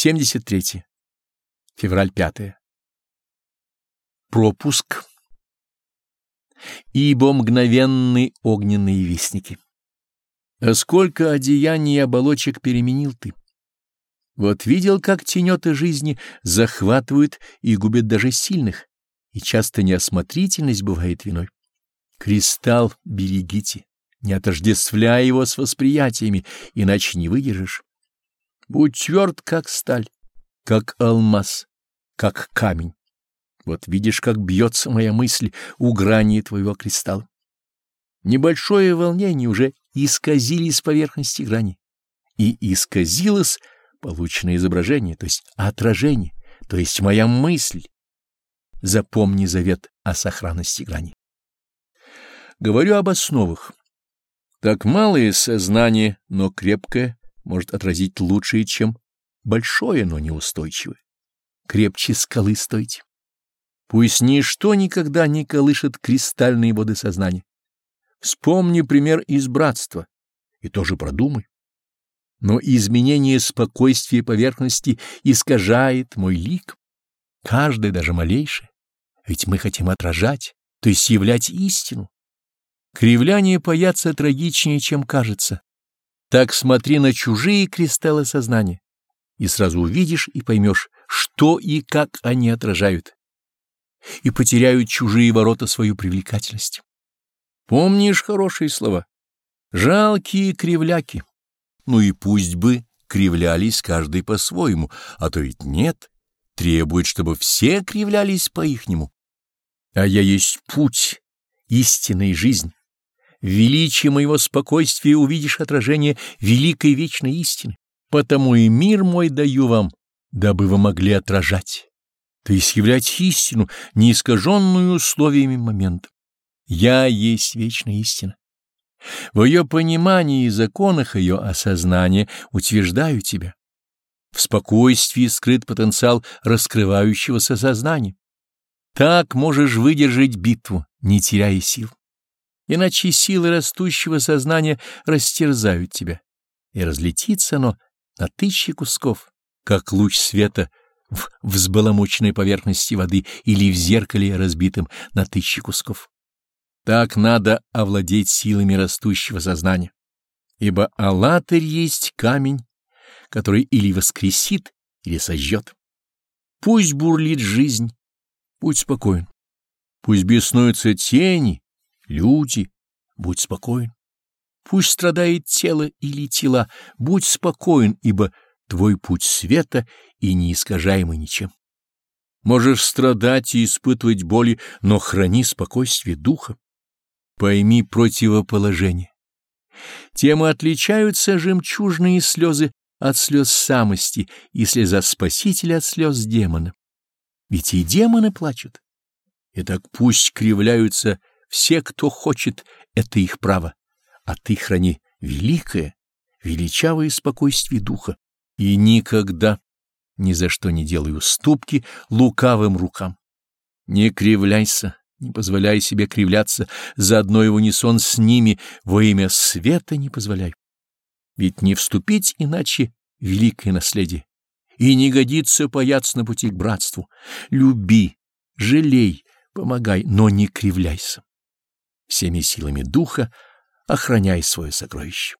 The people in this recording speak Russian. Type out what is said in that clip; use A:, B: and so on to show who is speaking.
A: 73. Февраль 5. Пропуск. Ибо мгновенны огненные вестники. А сколько одеяний и оболочек переменил ты? Вот видел, как тенеты жизни захватывают и губят даже сильных, и часто неосмотрительность бывает виной. Кристалл берегите, не отождествляя его с восприятиями, иначе не выдержишь. Будь тверд, как сталь, как алмаз, как камень. Вот видишь, как бьется моя мысль у грани твоего кристалла. Небольшое волнение уже исказили с поверхности грани. И исказилось полученное изображение, то есть отражение, то есть моя мысль. Запомни завет о сохранности грани. Говорю об основах. Так малое сознание, но крепкое, может отразить лучшее, чем большое, но неустойчивое. Крепче скалы стойте. Пусть ничто никогда не колышет кристальные воды сознания. Вспомни пример из братства и тоже продумай. Но изменение спокойствия поверхности искажает мой лик, каждое даже малейшее, ведь мы хотим отражать, то есть являть истину. Кривляние паяться трагичнее, чем кажется. Так смотри на чужие кристаллы сознания, и сразу увидишь и поймешь, что и как они отражают, и потеряют чужие ворота свою привлекательность. Помнишь хорошие слова? Жалкие кривляки. Ну и пусть бы кривлялись каждый по-своему, а то ведь нет, требует, чтобы все кривлялись по-ихнему. А я есть путь, истинная жизнь. В величии моего спокойствия увидишь отражение великой вечной истины. Потому и мир мой даю вам, дабы вы могли отражать, то есть являть истину, не искаженную условиями момента. Я есть вечная истина. В ее понимании и законах ее осознания утверждаю тебя. В спокойствии скрыт потенциал раскрывающегося сознания. Так можешь выдержать битву, не теряя сил иначе силы растущего сознания растерзают тебя, и разлетится оно на тысячи кусков, как луч света в взбаламученной поверхности воды или в зеркале разбитым на тысячи кусков. Так надо овладеть силами растущего сознания, ибо аллатырь есть камень, который или воскресит, или сожжет. Пусть бурлит жизнь, будь спокоен. Пусть беснуются тени, Люди, будь спокоен. Пусть страдает тело или тела, будь спокоен, ибо твой путь света и неискажаемый ничем. Можешь страдать и испытывать боли, но храни спокойствие духа. Пойми противоположение. Тем отличаются жемчужные слезы от слез самости и слеза спасителя от слез демона. Ведь и демоны плачут. И так пусть кривляются все, кто хочет, это их право, а ты храни великое, величавое спокойствие духа и никогда ни за что не делай уступки лукавым рукам. Не кривляйся, не позволяй себе кривляться, заодно и в унисон с ними во имя света не позволяй. Ведь не вступить иначе великое наследие, и не годится паяться на пути к братству. Люби, жалей, помогай, но не кривляйся всеми силами духа охраняй свое сокровище.